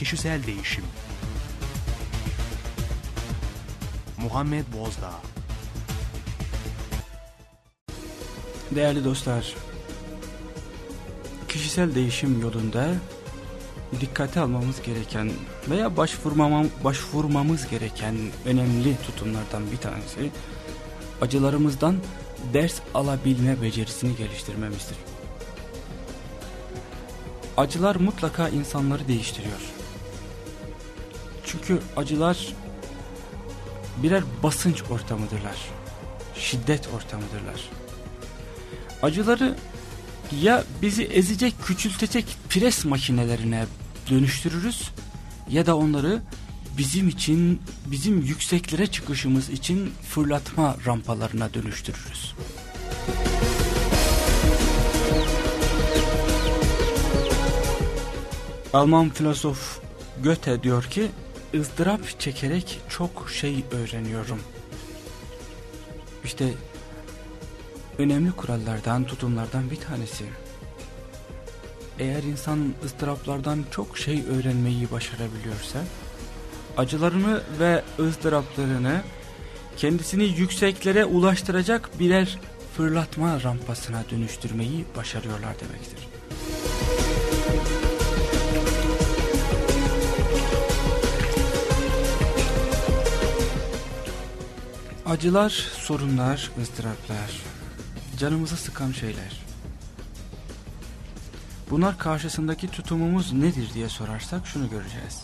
Kişisel Değişim Muhammed Bozdağ Değerli dostlar, kişisel değişim yolunda dikkate almamız gereken veya başvurmamız gereken önemli tutumlardan bir tanesi acılarımızdan ders alabilme becerisini geliştirmemizdir. Acılar mutlaka insanları değiştiriyor. Çünkü acılar birer basınç ortamıdırlar. Şiddet ortamıdırlar. Acıları ya bizi ezecek, küçültecek pres makinelerine dönüştürürüz ya da onları bizim için, bizim yükseklere çıkışımız için fırlatma rampalarına dönüştürürüz. Alman filozof Goethe diyor ki, ızdırap çekerek çok şey öğreniyorum. İşte önemli kurallardan, tutumlardan bir tanesi. Eğer insan ızdıraplardan çok şey öğrenmeyi başarabiliyorsa, acılarını ve ızdıraplarını kendisini yükseklere ulaştıracak birer fırlatma rampasına dönüştürmeyi başarıyorlar demektir. Acılar, sorunlar, ızdıraplar, canımızı sıkan şeyler. Bunlar karşısındaki tutumumuz nedir diye sorarsak şunu göreceğiz.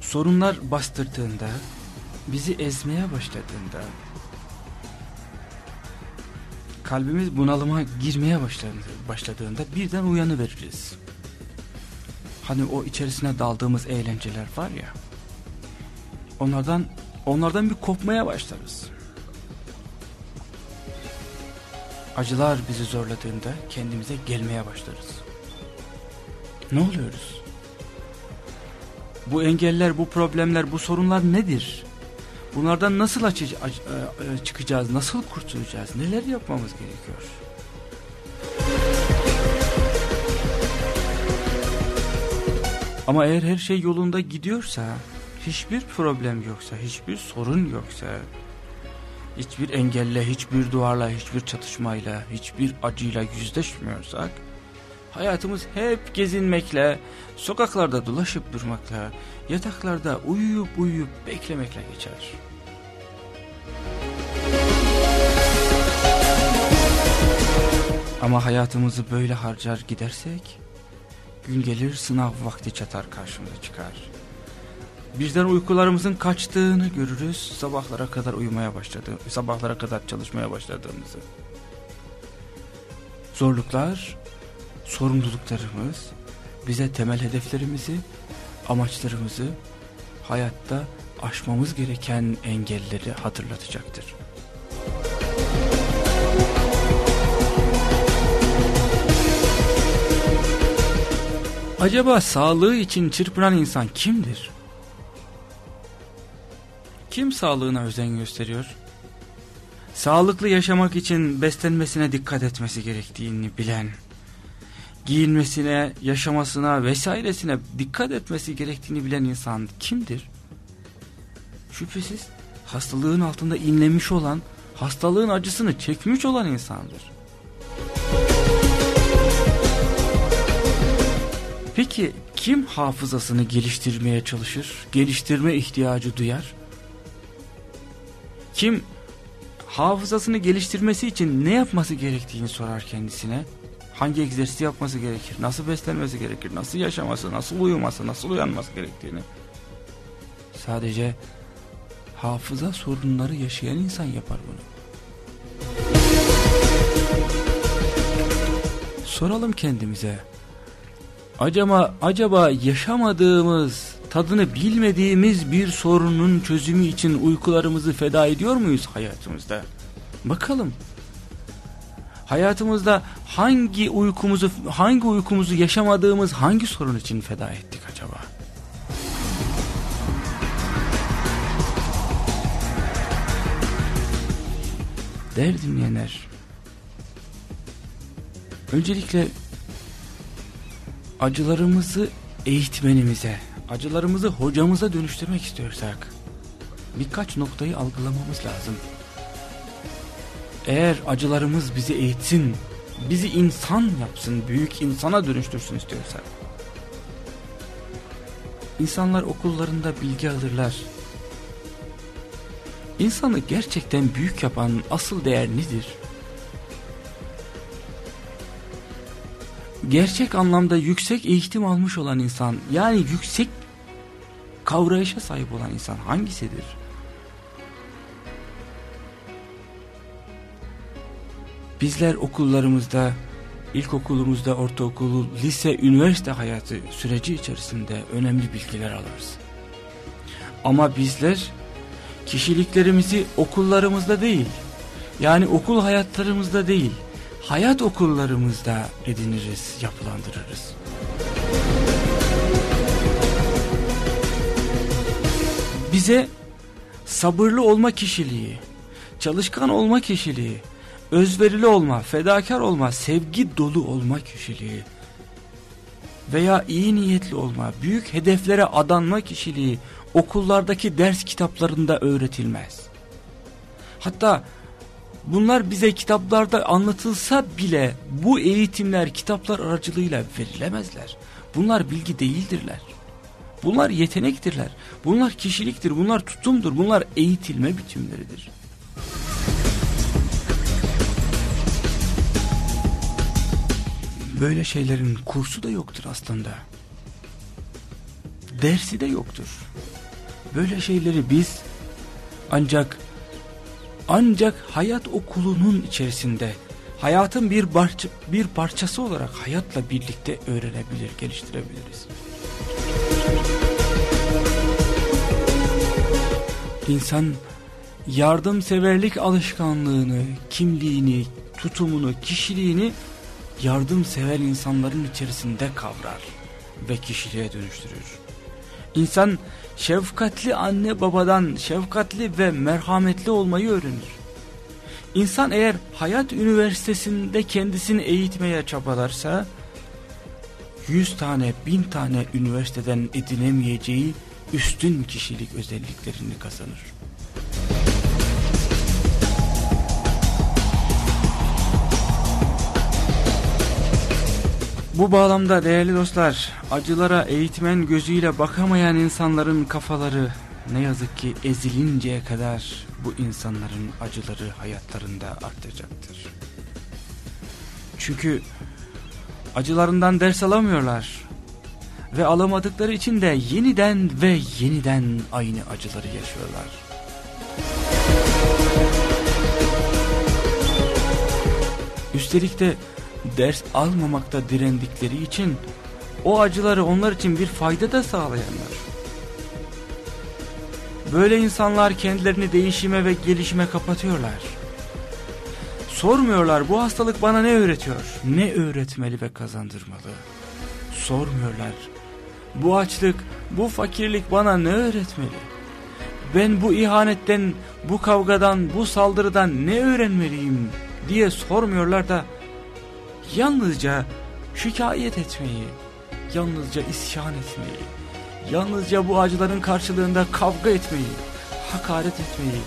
Sorunlar bastırdığında, bizi ezmeye başladığında, kalbimiz bunalıma girmeye başladığında birden uyanıveririz. Hani o içerisine daldığımız eğlenceler var ya, onlardan onlardan bir kopmaya başlarız. Acılar bizi zorladığında kendimize gelmeye başlarız. Ne oluyoruz? Bu engeller, bu problemler, bu sorunlar nedir? Bunlardan nasıl e, e, çıkacağız, nasıl kurtulacağız, neler yapmamız gerekiyor? Ama eğer her şey yolunda gidiyorsa, hiçbir problem yoksa, hiçbir sorun yoksa, hiçbir engelle, hiçbir duvarla, hiçbir çatışmayla, hiçbir acıyla yüzleşmiyorsak, hayatımız hep gezinmekle, sokaklarda dolaşıp durmakla, yataklarda uyuyup uyuyup beklemekle geçer. Ama hayatımızı böyle harcar gidersek, gün gelir sınav vakti çatar karşımıza çıkar. Birden uykularımızın kaçtığını görürüz. Sabahlara kadar uyumaya başladı. Sabahlara kadar çalışmaya başladığımızı. Zorluklar, sorumluluklarımız bize temel hedeflerimizi, amaçlarımızı hayatta aşmamız gereken engelleri hatırlatacaktır. Acaba sağlığı için çırpınan insan kimdir? Kim sağlığına özen gösteriyor? Sağlıklı yaşamak için beslenmesine dikkat etmesi gerektiğini bilen, giyinmesine, yaşamasına vesairesine dikkat etmesi gerektiğini bilen insan kimdir? Şüphesiz hastalığın altında inlemiş olan, hastalığın acısını çekmiş olan insandır. Peki kim hafızasını geliştirmeye çalışır, geliştirme ihtiyacı duyar? Kim hafızasını geliştirmesi için ne yapması gerektiğini sorar kendisine. Hangi egzersiz yapması gerekir, nasıl beslenmesi gerekir, nasıl yaşaması, nasıl uyuması, nasıl uyanması gerektiğini. Sadece hafıza sorunları yaşayan insan yapar bunu. Soralım kendimize. Acaba acaba yaşamadığımız tadını bilmediğimiz bir sorunun çözümü için uykularımızı feda ediyor muyuz hayatımızda? Bakalım. Hayatımızda hangi uykumuzu hangi uykumuzu yaşamadığımız hangi sorun için feda ettik acaba? Değerli dinleyenler. Öncelikle acılarımızı eğitmenimize, acılarımızı hocamıza dönüştürmek istiyorsak birkaç noktayı algılamamız lazım. Eğer acılarımız bizi eğitsin, bizi insan yapsın, büyük insana dönüştürsün istiyorsak. İnsanlar okullarında bilgi alırlar. İnsanı gerçekten büyük yapan asıl değer nedir? Gerçek anlamda yüksek eğitim almış olan insan, yani yüksek kavrayışa sahip olan insan hangisidir? Bizler okullarımızda, ilkokulumuzda, ortaokulu, lise, üniversite hayatı süreci içerisinde önemli bilgiler alırız. Ama bizler kişiliklerimizi okullarımızda değil, yani okul hayatlarımızda değil, hayat okullarımızda ediniriz, yapılandırırız. Bize sabırlı olma kişiliği, çalışkan olma kişiliği, özverili olma, fedakar olma, sevgi dolu olma kişiliği veya iyi niyetli olma, büyük hedeflere adanma kişiliği okullardaki ders kitaplarında öğretilmez. Hatta bunlar bize kitaplarda anlatılsa bile bu eğitimler kitaplar aracılığıyla verilemezler. Bunlar bilgi değildirler. Bunlar yetenektirler. Bunlar kişiliktir, bunlar tutumdur, bunlar eğitilme biçimleridir. Böyle şeylerin kursu da yoktur aslında. Dersi de yoktur. Böyle şeyleri biz ancak ancak hayat okulunun içerisinde hayatın bir parça, bir parçası olarak hayatla birlikte öğrenebilir, geliştirebiliriz. İnsan yardımseverlik alışkanlığını, kimliğini, tutumunu, kişiliğini yardımsever insanların içerisinde kavrar ve kişiliğe dönüştürür. İnsan şefkatli anne babadan şefkatli ve merhametli olmayı öğrenir. İnsan eğer hayat üniversitesinde kendisini eğitmeye çabalarsa, yüz tane bin tane üniversiteden edinemeyeceği üstün kişilik özelliklerini kazanır. Bu bağlamda değerli dostlar, acılara eğitmen gözüyle bakamayan insanların kafaları ne yazık ki ezilinceye kadar bu insanların acıları hayatlarında artacaktır. Çünkü acılarından ders alamıyorlar ve alamadıkları için de yeniden ve yeniden aynı acıları yaşıyorlar. Üstelik de ders almamakta direndikleri için o acıları onlar için bir fayda da sağlayanlar. Böyle insanlar kendilerini değişime ve gelişime kapatıyorlar. Sormuyorlar bu hastalık bana ne öğretiyor? Ne öğretmeli ve kazandırmalı? Sormuyorlar. Bu açlık, bu fakirlik bana ne öğretmeli? Ben bu ihanetten, bu kavgadan, bu saldırıdan ne öğrenmeliyim diye sormuyorlar da yalnızca şikayet etmeyi, yalnızca isyan etmeyi, yalnızca bu acıların karşılığında kavga etmeyi, hakaret etmeyi,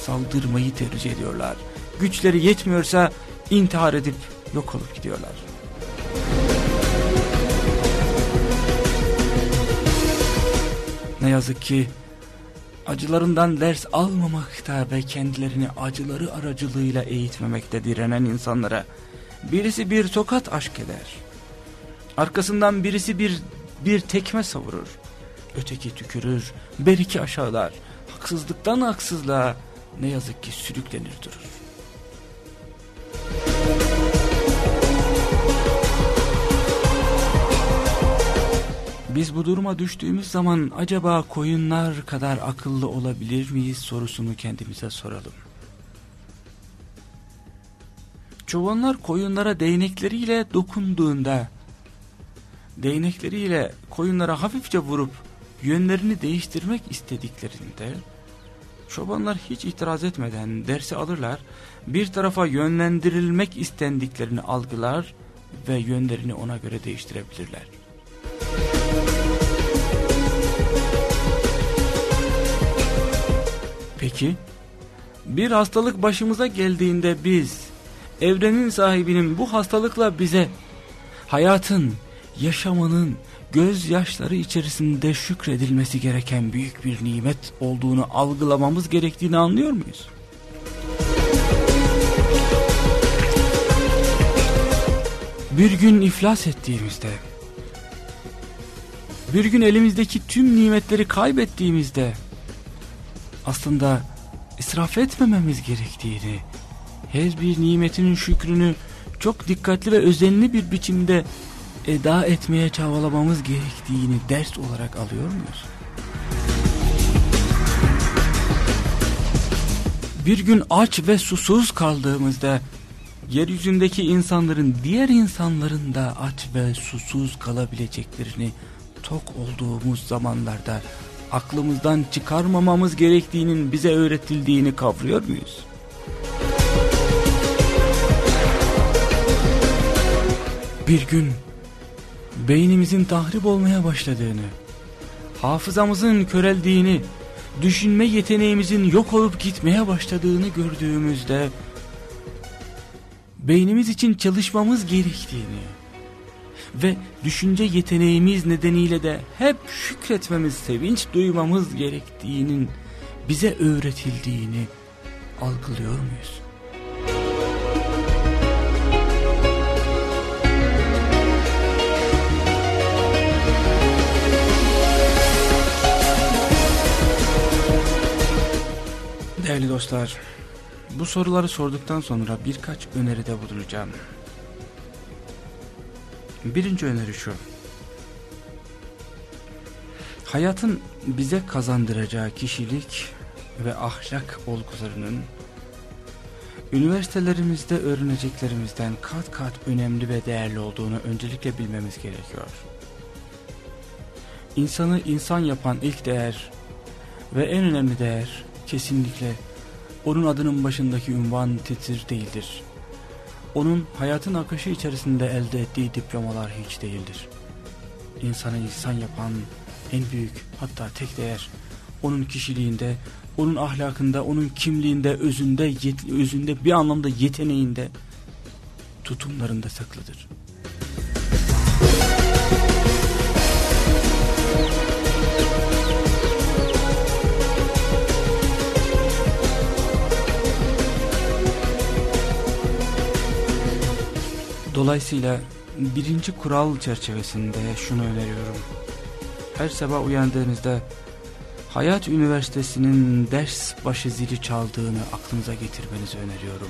saldırmayı tercih ediyorlar. Güçleri yetmiyorsa intihar edip yok olup gidiyorlar. Ne yazık ki acılarından ders almamakta ve kendilerini acıları aracılığıyla eğitmemekte direnen insanlara Birisi bir tokat aşk eder. Arkasından birisi bir bir tekme savurur. Öteki tükürür, beriki aşağılar. Haksızlıktan haksızlığa ne yazık ki sürüklenir durur. Biz bu duruma düştüğümüz zaman acaba koyunlar kadar akıllı olabilir miyiz sorusunu kendimize soralım. Çobanlar koyunlara değnekleriyle dokunduğunda, değnekleriyle koyunlara hafifçe vurup yönlerini değiştirmek istediklerinde, çobanlar hiç itiraz etmeden dersi alırlar, bir tarafa yönlendirilmek istendiklerini algılar ve yönlerini ona göre değiştirebilirler. Peki bir hastalık başımıza geldiğinde biz evrenin sahibinin bu hastalıkla bize hayatın, yaşamanın gözyaşları içerisinde şükredilmesi gereken büyük bir nimet olduğunu algılamamız gerektiğini anlıyor muyuz? Bir gün iflas ettiğimizde, bir gün elimizdeki tüm nimetleri kaybettiğimizde aslında israf etmememiz gerektiğini, her bir nimetinin şükrünü çok dikkatli ve özenli bir biçimde eda etmeye çabalamamız gerektiğini ders olarak alıyor muyuz? Bir gün aç ve susuz kaldığımızda yeryüzündeki insanların diğer insanların da aç ve susuz kalabileceklerini tok olduğumuz zamanlarda aklımızdan çıkarmamamız gerektiğinin bize öğretildiğini kavruyor muyuz? Bir gün beynimizin tahrip olmaya başladığını, hafızamızın köreldiğini, düşünme yeteneğimizin yok olup gitmeye başladığını gördüğümüzde beynimiz için çalışmamız gerektiğini ve düşünce yeteneğimiz nedeniyle de hep şükretmemiz, sevinç duymamız gerektiğinin bize öğretildiğini algılıyor muyuz? Değerli dostlar, bu soruları sorduktan sonra birkaç öneride bulunacağım. Birinci öneri şu. Hayatın bize kazandıracağı kişilik ve ahlak olgularının üniversitelerimizde öğreneceklerimizden kat kat önemli ve değerli olduğunu öncelikle bilmemiz gerekiyor. İnsanı insan yapan ilk değer ve en önemli değer kesinlikle onun adının başındaki ünvan titir değildir. Onun hayatın akışı içerisinde elde ettiği diplomalar hiç değildir. İnsanı insan yapan en büyük hatta tek değer onun kişiliğinde, onun ahlakında, onun kimliğinde, özünde, özünde bir anlamda yeteneğinde, tutumlarında saklıdır. Dolayısıyla birinci kural çerçevesinde şunu öneriyorum. Her sabah uyandığınızda Hayat Üniversitesi'nin ders başı zili çaldığını aklınıza getirmenizi öneriyorum.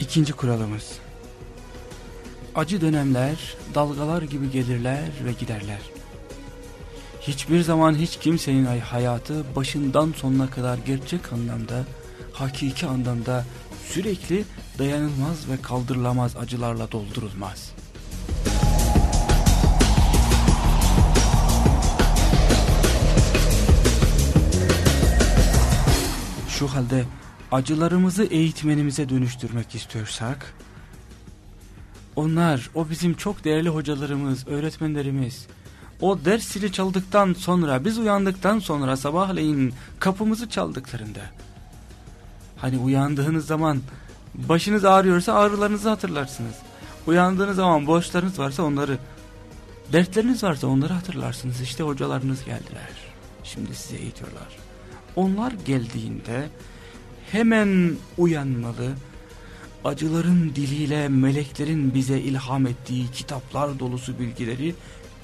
İkinci kuralımız. Acı dönemler dalgalar gibi gelirler ve giderler. Hiçbir zaman hiç kimsenin hayatı başından sonuna kadar gerçek anlamda, hakiki anlamda sürekli dayanılmaz ve kaldırılamaz acılarla doldurulmaz. Şu halde acılarımızı eğitmenimize dönüştürmek istiyorsak, onlar, o bizim çok değerli hocalarımız, öğretmenlerimiz, o ders zili çaldıktan sonra biz uyandıktan sonra sabahleyin kapımızı çaldıklarında hani uyandığınız zaman başınız ağrıyorsa ağrılarınızı hatırlarsınız. Uyandığınız zaman borçlarınız varsa onları dertleriniz varsa onları hatırlarsınız. İşte hocalarınız geldiler. Şimdi size eğitiyorlar. Onlar geldiğinde hemen uyanmalı. Acıların diliyle meleklerin bize ilham ettiği kitaplar dolusu bilgileri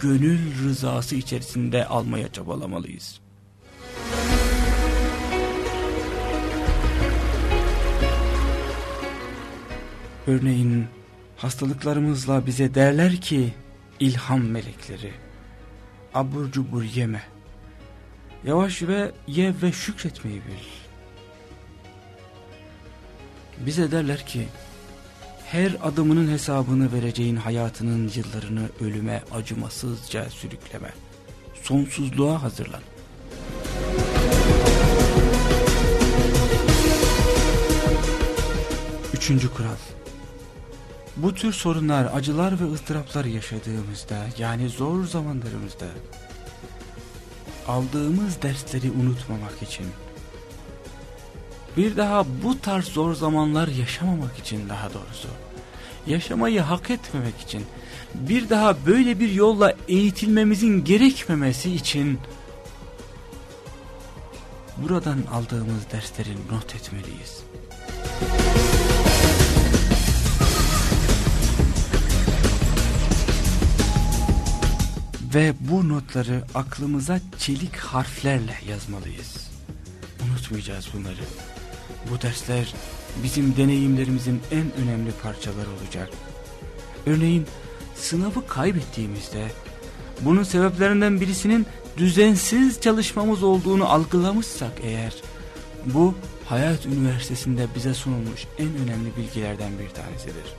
gönül rızası içerisinde almaya çabalamalıyız. Örneğin hastalıklarımızla bize derler ki ilham melekleri abur cubur yeme yavaş ve ye ve şükretmeyi bil. Bize derler ki her adımının hesabını vereceğin hayatının yıllarını ölüme acımasızca sürükleme. Sonsuzluğa hazırlan. Üçüncü kural. bu tür sorunlar, acılar ve ıstıraplar yaşadığımızda yani zor zamanlarımızda aldığımız dersleri unutmamak için bir daha bu tarz zor zamanlar yaşamamak için daha doğrusu yaşamayı hak etmemek için bir daha böyle bir yolla eğitilmemizin gerekmemesi için buradan aldığımız dersleri not etmeliyiz. Ve bu notları aklımıza çelik harflerle yazmalıyız. Unutmayacağız bunları. Bu dersler bizim deneyimlerimizin en önemli parçaları olacak. Örneğin sınavı kaybettiğimizde bunun sebeplerinden birisinin düzensiz çalışmamız olduğunu algılamışsak eğer bu Hayat Üniversitesi'nde bize sunulmuş en önemli bilgilerden bir tanesidir.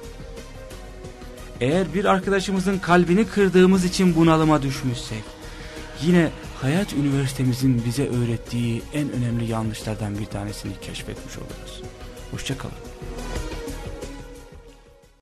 Eğer bir arkadaşımızın kalbini kırdığımız için bunalıma düşmüşsek yine Hayat Üniversitemizin bize öğrettiği en önemli yanlışlardan bir tanesini keşfetmiş oluruz. Hoşçakalın.